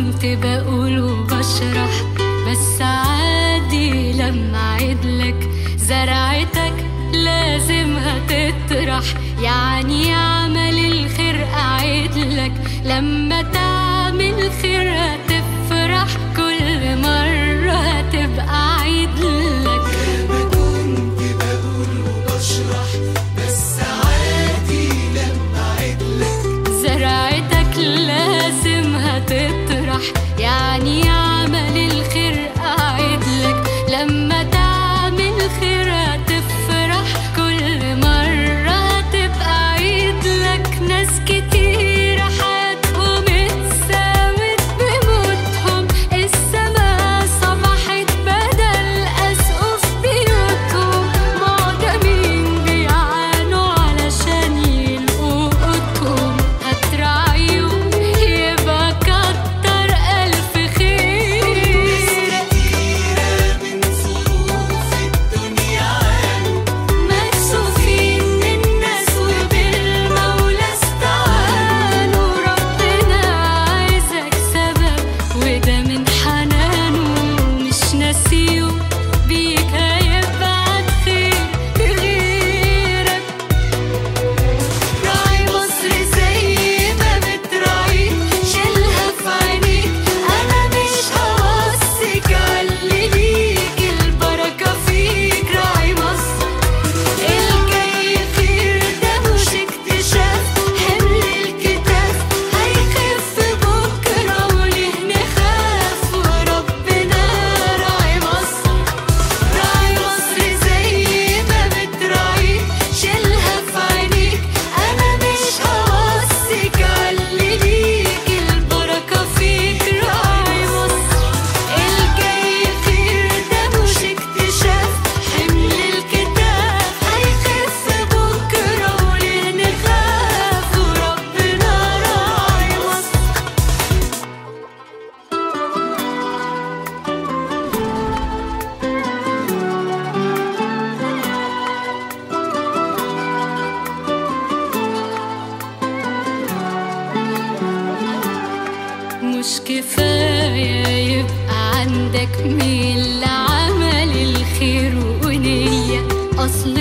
كنت بقول وبشرح بس عادي لما عدلك زرعتك لازم هتطرح. يعني عمل الخير أعدلك لما تعمل خير هتفرح. كل مرة هتبقى عدل. yeah. مش كفاية يبقى عندك ميل لعمل الخير ونية. أصل